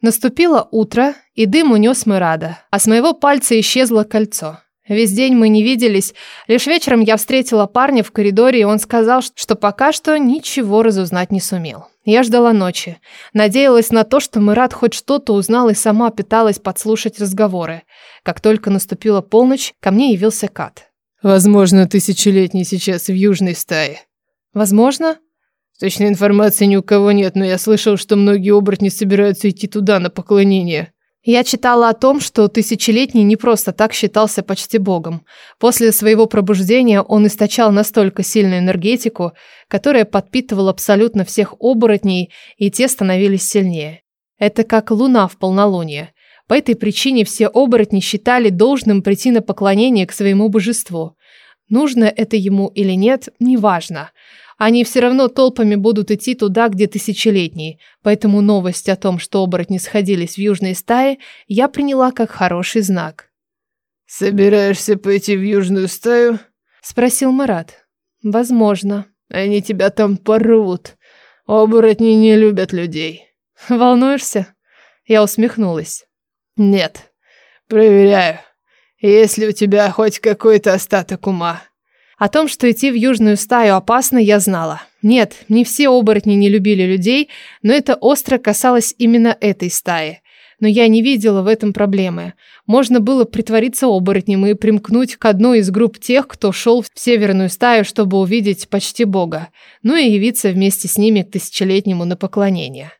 Наступило утро, и дым унес Мурада, а с моего пальца исчезло кольцо. Весь день мы не виделись, лишь вечером я встретила парня в коридоре, и он сказал, что пока что ничего разузнать не сумел. Я ждала ночи, надеялась на то, что Мурат хоть что-то узнал и сама пыталась подслушать разговоры. Как только наступила полночь, ко мне явился Кат. «Возможно, тысячелетний сейчас в южной стае». «Возможно?» Точной информации ни у кого нет, но я слышал, что многие оборотни собираются идти туда, на поклонение. Я читала о том, что Тысячелетний не просто так считался почти богом. После своего пробуждения он источал настолько сильную энергетику, которая подпитывала абсолютно всех оборотней, и те становились сильнее. Это как луна в полнолуние. По этой причине все оборотни считали должным прийти на поклонение к своему божеству. Нужно это ему или нет, неважно. Они все равно толпами будут идти туда, где тысячелетние, поэтому новость о том, что оборотни сходились в южной стае, я приняла как хороший знак. «Собираешься пойти в южную стаю?» – спросил Марат. «Возможно. Они тебя там порвут. Оборотни не любят людей». «Волнуешься?» Я усмехнулась. «Нет. Проверяю. Есть ли у тебя хоть какой-то остаток ума?» О том, что идти в южную стаю опасно, я знала. Нет, не все оборотни не любили людей, но это остро касалось именно этой стаи. Но я не видела в этом проблемы. Можно было притвориться оборотнем и примкнуть к одной из групп тех, кто шел в северную стаю, чтобы увидеть почти бога, ну и явиться вместе с ними к тысячелетнему на поклонение.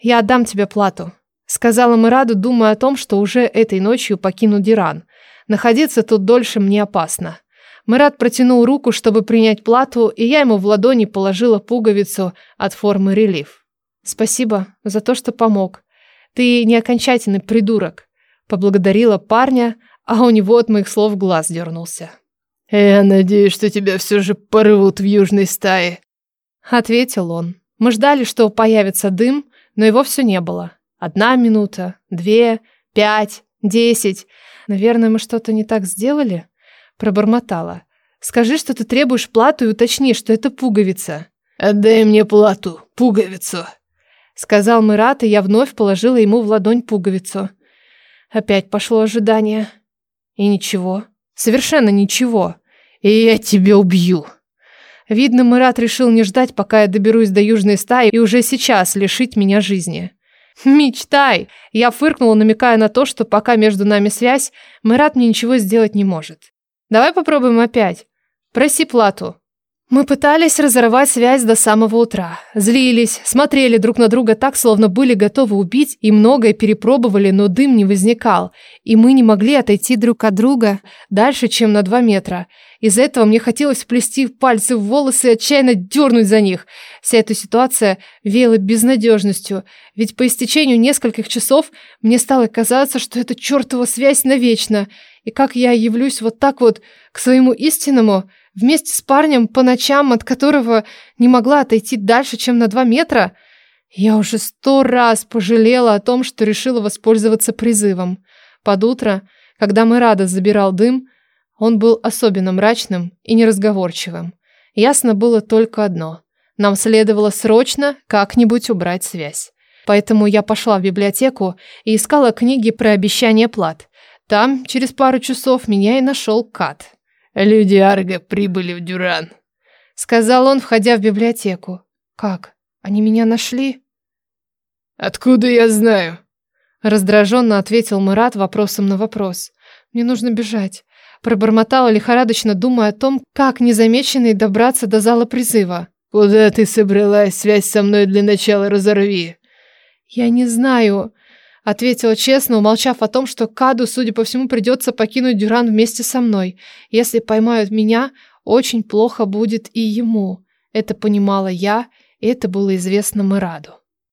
«Я отдам тебе плату», — сказала Мираду, думая о том, что уже этой ночью покину Диран. «Находиться тут дольше мне опасно». Марат протянул руку, чтобы принять плату, и я ему в ладони положила пуговицу от формы релиф. «Спасибо за то, что помог. Ты не окончательный придурок», — поблагодарила парня, а у него от моих слов глаз дернулся. «Э, «Я надеюсь, что тебя все же порвут в южной стае», — ответил он. Мы ждали, что появится дым, но его все не было. Одна минута, две, пять, десять. Наверное, мы что-то не так сделали? Пробормотала. «Скажи, что ты требуешь плату и уточни, что это пуговица». «Отдай мне плату, пуговицу», — сказал Мират, и я вновь положила ему в ладонь пуговицу. Опять пошло ожидание. И ничего. Совершенно ничего. «И я тебя убью». Видно, Мират решил не ждать, пока я доберусь до южной стаи и уже сейчас лишить меня жизни. «Мечтай!» Я фыркнула, намекая на то, что пока между нами связь, Мират мне ничего сделать не может. Давай попробуем опять. Проси плату. Мы пытались разорвать связь до самого утра. Злились, смотрели друг на друга так, словно были готовы убить, и многое перепробовали, но дым не возникал, и мы не могли отойти друг от друга дальше, чем на два метра. Из-за этого мне хотелось вплести пальцы в волосы и отчаянно дернуть за них. Вся эта ситуация веяла безнадежностью, ведь по истечению нескольких часов мне стало казаться, что эта чертова связь навечно, и как я явлюсь вот так вот к своему истинному – вместе с парнем по ночам, от которого не могла отойти дальше, чем на два метра, я уже сто раз пожалела о том, что решила воспользоваться призывом. Под утро, когда Мирада забирал дым, он был особенно мрачным и неразговорчивым. Ясно было только одно. Нам следовало срочно как-нибудь убрать связь. Поэтому я пошла в библиотеку и искала книги про обещание плат. Там через пару часов меня и нашел Кат. «Люди Арга прибыли в Дюран», — сказал он, входя в библиотеку. «Как? Они меня нашли?» «Откуда я знаю?» — раздраженно ответил Мурат вопросом на вопрос. «Мне нужно бежать», — пробормотала лихорадочно, думая о том, как незамеченный добраться до зала призыва. «Куда ты собралась? Связь со мной для начала разорви». «Я не знаю», Ответила честно, умолчав о том, что Каду, судя по всему, придется покинуть Дюран вместе со мной. Если поймают меня, очень плохо будет и ему. Это понимала я, и это было известно Мираду.